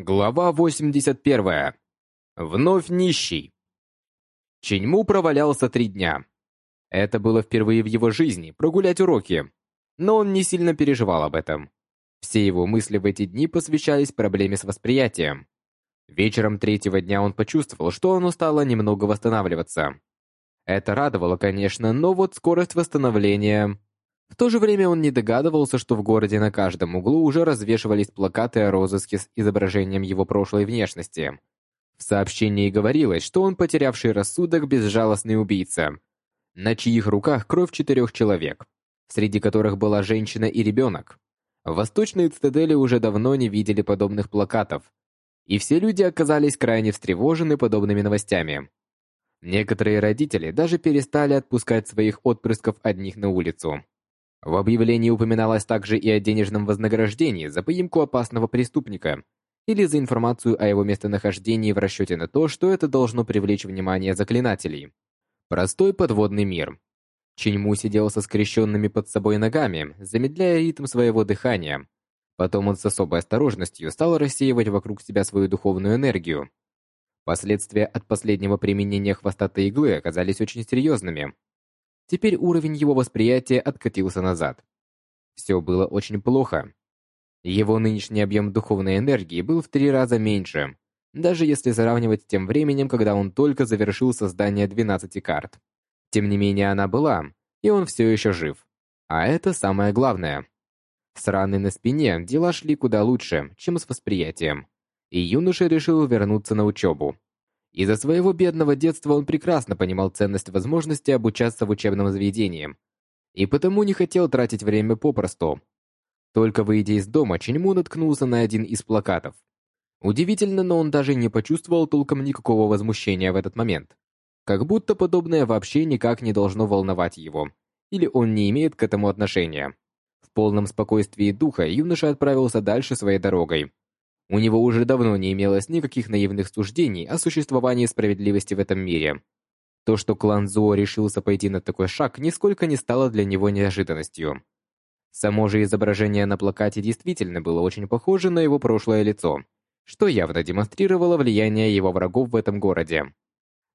Глава 81. Вновь нищий. Ченьму провалялся три дня. Это было впервые в его жизни прогулять уроки, но он не сильно переживал об этом. Все его мысли в эти дни посвящались проблеме с восприятием. Вечером третьего дня он почувствовал, что оно стало немного восстанавливаться. Это радовало, конечно, но вот скорость восстановления в то же время он не догадывался, что в городе на каждом углу уже развешивались плакаты о розыске с изображением его прошлой внешности. В сообщении говорилось, что он потерявший рассудок безжалостный убийца, на чьих руках кровь четырех человек, среди которых была женщина и ребенок. В Восточной цитадели уже давно не видели подобных плакатов, и все люди оказались крайне встревожены подобными новостями. Некоторые родители даже перестали отпускать своих отпрысков одних на улицу. В объявлении упоминалось также и о денежном вознаграждении за поимку опасного преступника или за информацию о его местонахождении в расчете на то, что это должно привлечь внимание заклинателей. Простой подводный мир. Чиньму сидел со скрещенными под собой ногами, замедляя ритм своего дыхания. Потом он с особой осторожностью стал рассеивать вокруг себя свою духовную энергию. Последствия от последнего применения хвостатой иглы оказались очень серьезными. Теперь уровень его восприятия откатился назад. Все было очень плохо. Его нынешний объем духовной энергии был в три раза меньше, даже если сравнивать с тем временем, когда он только завершил создание 12 карт. Тем не менее, она была, и он все еще жив. А это самое главное. С раной на спине дела шли куда лучше, чем с восприятием. И юноша решил вернуться на учебу. Из-за своего бедного детства он прекрасно понимал ценность возможности обучаться в учебном заведении, и потому не хотел тратить время попросту. Только выйдя из дома, Ченьму наткнулся на один из плакатов. Удивительно, но он даже не почувствовал толком никакого возмущения в этот момент. Как будто подобное вообще никак не должно волновать его, или он не имеет к этому отношения. В полном спокойствии духа юноша отправился дальше своей дорогой, у него уже давно не имелось никаких наивных суждений о существовании справедливости в этом мире. То, что клан Зуо решился пойти на такой шаг, нисколько не стало для него неожиданностью. Само же изображение на плакате действительно было очень похоже на его прошлое лицо, что явно демонстрировало влияние его врагов в этом городе.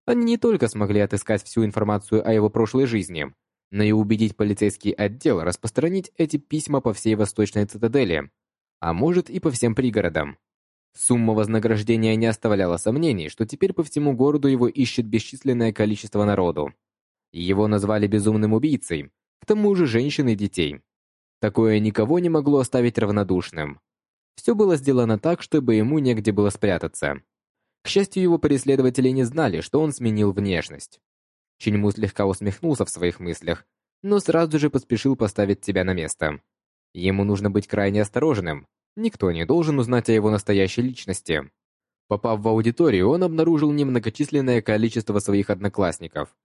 Они не только смогли отыскать всю информацию о его прошлой жизни, но и убедить полицейский отдел распространить эти письма по всей Восточной цитадели, а может и по всем пригородам. Сумма вознаграждения не оставляла сомнений, что теперь по всему городу его ищет бесчисленное количество народу. Его назвали безумным убийцей, к тому же женщин и детей. Такое никого не могло оставить равнодушным. Все было сделано так, чтобы ему негде было спрятаться. К счастью, его преследователи не знали, что он сменил внешность. Чиньму слегка усмехнулся в своих мыслях, но сразу же поспешил поставить себя на место. Ему нужно быть крайне осторожным, Никто не должен узнать о его настоящей личности. Попав в аудиторию, он обнаружил немногочисленное количество своих одноклассников.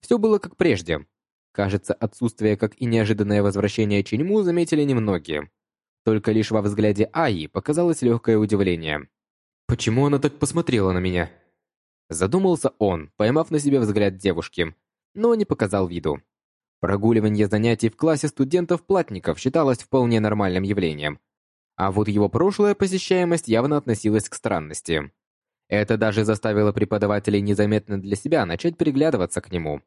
Все было как прежде. Кажется, отсутствие, как и неожиданное возвращение Чиньму заметили немногие. Только лишь во взгляде Аи показалось легкое удивление. «Почему она так посмотрела на меня?» Задумался он, поймав на себе взгляд девушки, но не показал виду. Прогуливание занятий в классе студентов-платников считалось вполне нормальным явлением, а вот его прошлая посещаемость явно относилась к странности. Это даже заставило преподавателей незаметно для себя начать приглядываться к нему.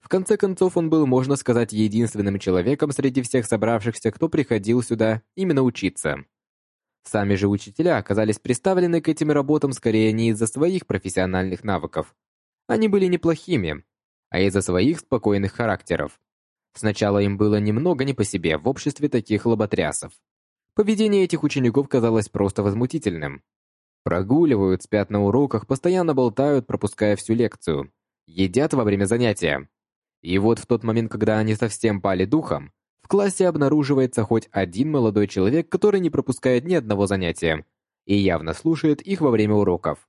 В конце концов, он был, можно сказать, единственным человеком среди всех собравшихся, кто приходил сюда именно учиться. Сами же учителя оказались представлены к этим работам скорее не из-за своих профессиональных навыков. Они были неплохими, а из-за своих спокойных характеров. Сначала им было немного не по себе в обществе таких лоботрясов. Поведение этих учеников казалось просто возмутительным. Прогуливают, спят на уроках, постоянно болтают, пропуская всю лекцию. Едят во время занятия. И вот в тот момент, когда они совсем пали духом, в классе обнаруживается хоть один молодой человек, который не пропускает ни одного занятия и явно слушает их во время уроков.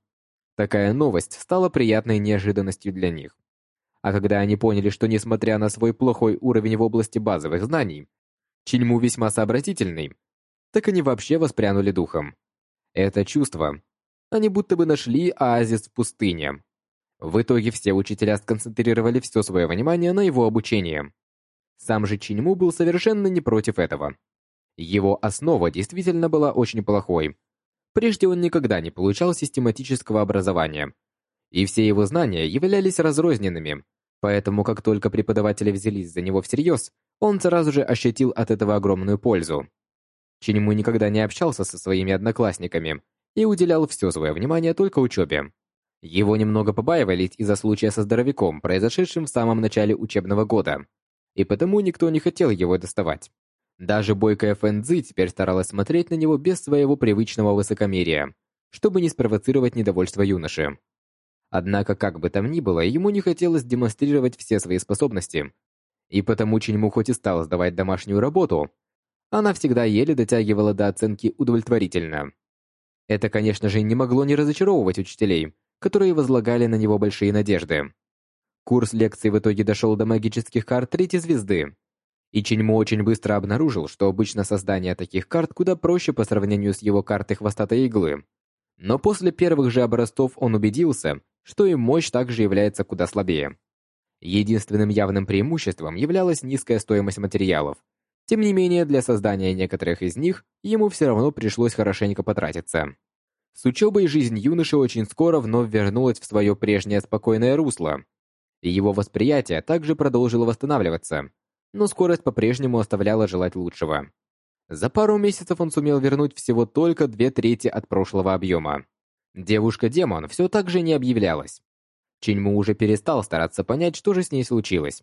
Такая новость стала приятной неожиданностью для них. А когда они поняли, что несмотря на свой плохой уровень в области базовых знаний, Чильму весьма сообразительный, так они вообще воспрянули духом. Это чувство. Они будто бы нашли оазис в пустыне. В итоге все учителя сконцентрировали все свое внимание на его обучении. Сам же Чиньму был совершенно не против этого. Его основа действительно была очень плохой. Прежде он никогда не получал систематического образования, и все его знания являлись разрозненными, поэтому как только преподаватели взялись за него всерьез, он сразу же ощутил от этого огромную пользу. Чиньму никогда не общался со своими одноклассниками и уделял все свое внимание только учебе. Его немного побаивались из-за случая со здоровяком, произошедшим в самом начале учебного года, и потому никто не хотел его доставать. Даже бойкая Фэнзи теперь старалась смотреть на него без своего привычного высокомерия, чтобы не спровоцировать недовольство юноши. Однако, как бы там ни было, ему не хотелось демонстрировать все свои способности, и потому Чиньму хоть и стал сдавать домашнюю работу, она всегда еле дотягивала до оценки удовлетворительно. Это, конечно же, не могло не разочаровывать учителей, которые возлагали на него большие надежды. Курс лекций в итоге дошел до магических карт третьей звезды. И Чиньму очень быстро обнаружил, что обычно создание таких карт куда проще по сравнению с его картой хвостатой иглы. Но после первых же образцов он убедился, что и мощь также является куда слабее. Единственным явным преимуществом являлась низкая стоимость материалов. Тем не менее, для создания некоторых из них ему все равно пришлось хорошенько потратиться. С учебой жизнь юноши очень скоро вновь вернулась в свое прежнее спокойное русло, его восприятие также продолжило восстанавливаться, но скорость по-прежнему оставляла желать лучшего. За пару месяцев он сумел вернуть всего только две трети от прошлого объема. Девушка-демон все так же не объявлялась. Чиньму уже перестал стараться понять, что же с ней случилось.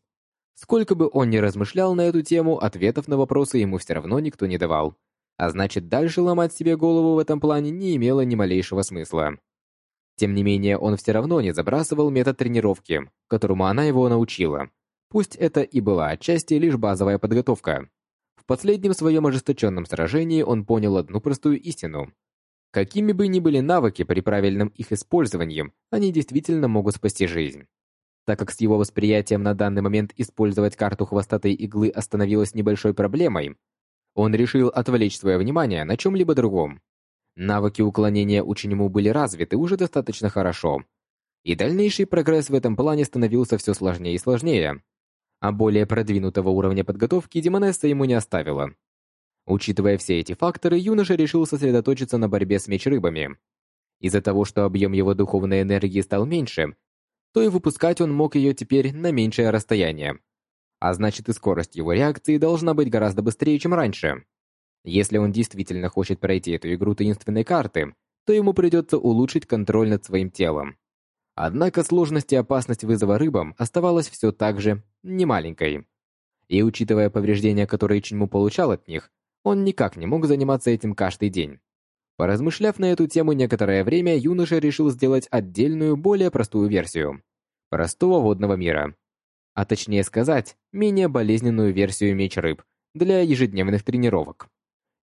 Сколько бы он ни размышлял на эту тему, ответов на вопросы ему все равно никто не давал а значит, дальше ломать себе голову в этом плане не имело ни малейшего смысла. Тем не менее, он все равно не забрасывал метод тренировки, которому она его научила. Пусть это и была отчасти лишь базовая подготовка. В последнем своем ожесточенном сражении он понял одну простую истину. Какими бы ни были навыки при правильном их использовании, они действительно могут спасти жизнь. Так как с его восприятием на данный момент использовать карту хвостатой иглы остановилось небольшой проблемой, он решил отвлечь свое внимание на чем-либо другом. Навыки уклонения ученему были развиты уже достаточно хорошо, и дальнейший прогресс в этом плане становился все сложнее и сложнее, а более продвинутого уровня подготовки Демонесса ему не оставила. Учитывая все эти факторы, юноша решил сосредоточиться на борьбе с меч-рыбами. Из-за того, что объем его духовной энергии стал меньше, то и выпускать он мог ее теперь на меньшее расстояние а значит и скорость его реакции должна быть гораздо быстрее, чем раньше. Если он действительно хочет пройти эту игру таинственной карты, то ему придется улучшить контроль над своим телом. Однако сложность и опасность вызова рыбам оставалась все так же немаленькой. И учитывая повреждения, которые Чиньму получал от них, он никак не мог заниматься этим каждый день. Поразмышляв на эту тему некоторое время, юноша решил сделать отдельную, более простую версию простого водного мира, а точнее сказать, менее болезненную версию меч-рыб для ежедневных тренировок.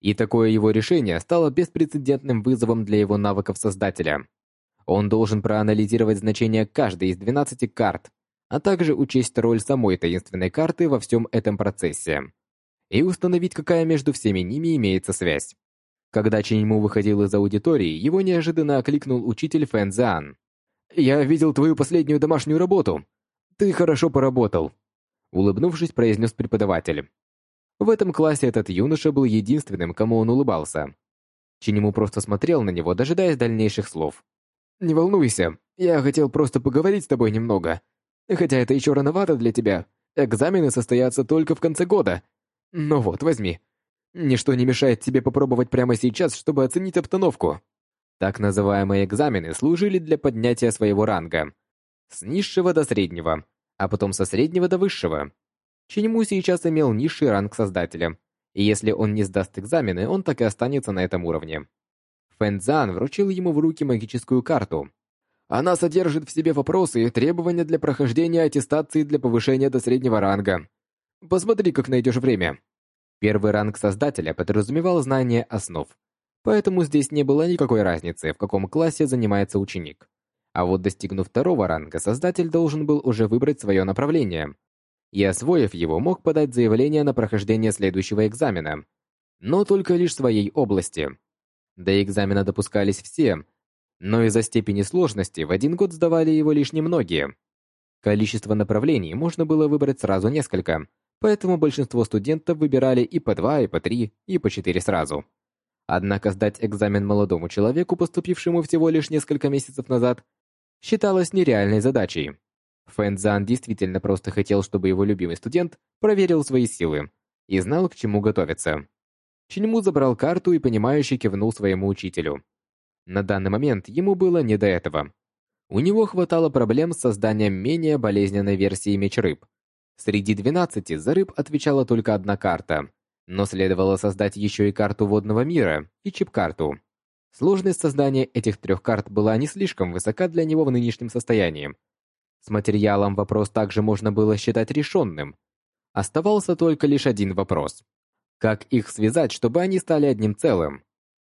И такое его решение стало беспрецедентным вызовом для его навыков создателя. Он должен проанализировать значение каждой из 12 карт, а также учесть роль самой таинственной карты во всем этом процессе и установить, какая между всеми ними имеется связь. Когда Чиньму выходил из аудитории, его неожиданно окликнул учитель Фэн Цзан. «Я видел твою последнюю домашнюю работу. «Ты хорошо поработал», — улыбнувшись, произнес преподаватель. В этом классе этот юноша был единственным, кому он улыбался. Чинему просто смотрел на него, дожидаясь дальнейших слов. «Не волнуйся, я хотел просто поговорить с тобой немного. Хотя это еще рановато для тебя. Экзамены состоятся только в конце года. Но вот, возьми. Ничто не мешает тебе попробовать прямо сейчас, чтобы оценить обстановку». Так называемые экзамены служили для поднятия своего ранга, с низшего до среднего, а потом со среднего до высшего. Чиньму сейчас имел низший ранг создателя, и если он не сдаст экзамены, он так и останется на этом уровне. Фэн Цзан вручил ему в руки магическую карту. Она содержит в себе вопросы и требования для прохождения аттестации для повышения до среднего ранга. Посмотри, как найдешь время. Первый ранг создателя подразумевал знание основ, поэтому здесь не было никакой разницы, в каком классе занимается ученик. А вот достигнув второго ранга, создатель должен был уже выбрать свое направление. И освоив его, мог подать заявление на прохождение следующего экзамена, но только лишь своей области. До экзамена допускались все, но из-за степени сложности в один год сдавали его лишь немногие. Количество направлений можно было выбрать сразу несколько, поэтому большинство студентов выбирали и по два, и по три, и по четыре сразу. Однако сдать экзамен молодому человеку, поступившему всего лишь несколько месяцев назад, считалось нереальной задачей. Фэнзан действительно просто хотел, чтобы его любимый студент проверил свои силы и знал, к чему готовиться. Чиньму забрал карту и понимающе кивнул своему учителю. На данный момент ему было не до этого. У него хватало проблем с созданием менее болезненной версии меч рыб. Среди 12 за рыб отвечала только одна карта, но следовало создать еще и карту водного мира и чип-карту. Сложность создания этих трех карт была не слишком высока для него в нынешнем состоянии. С материалом вопрос также можно было считать решенным. Оставался только лишь один вопрос. Как их связать, чтобы они стали одним целым?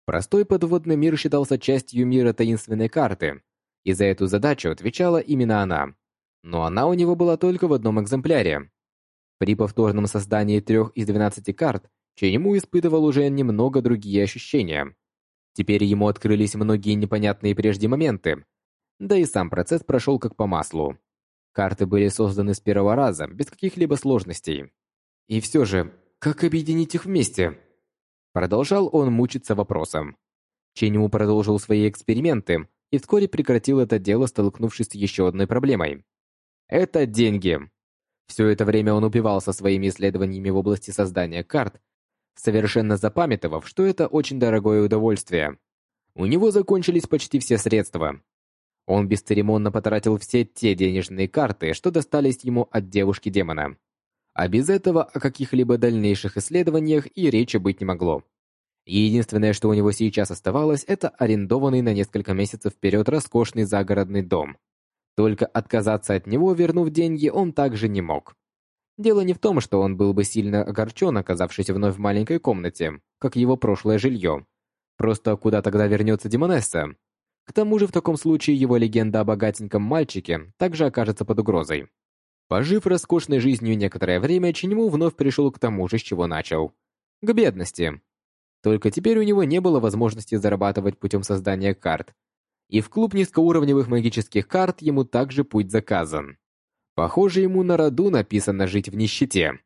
Простой подводный мир считался частью мира таинственной карты, и за эту задачу отвечала именно она. Но она у него была только в одном экземпляре. При повторном создании трех из 12 карт Ченему испытывал уже немного другие ощущения. Теперь ему открылись многие непонятные прежде моменты, да и сам процесс прошел как по маслу. Карты были созданы с первого раза, без каких-либо сложностей. И все же, как объединить их вместе? Продолжал он мучиться вопросом. Ченему продолжил свои эксперименты, и вскоре прекратил это дело, столкнувшись с еще одной проблемой. Это деньги. Все это время он упивался своими исследованиями в области создания карт, совершенно запамятовав, что это очень дорогое удовольствие. У него закончились почти все средства. Он бесцеремонно потратил все те денежные карты, что достались ему от девушки-демона. А без этого о каких-либо дальнейших исследованиях и речи быть не могло. Единственное, что у него сейчас оставалось, это арендованный на несколько месяцев вперед роскошный загородный дом. Только отказаться от него, вернув деньги, он также не мог. Дело не в том, что он был бы сильно огорчен, оказавшись вновь в маленькой комнате, как его прошлое жилье. Просто куда тогда вернется Демонесса? К тому же в таком случае его легенда о богатеньком мальчике также окажется под угрозой. Пожив роскошной жизнью некоторое время, Чиньму вновь пришел к тому же, с чего начал. К бедности. Только теперь у него не было возможности зарабатывать путем создания карт. И в клуб низкоуровневых магических карт ему также путь заказан. Похоже, ему на роду написано жить в нищете.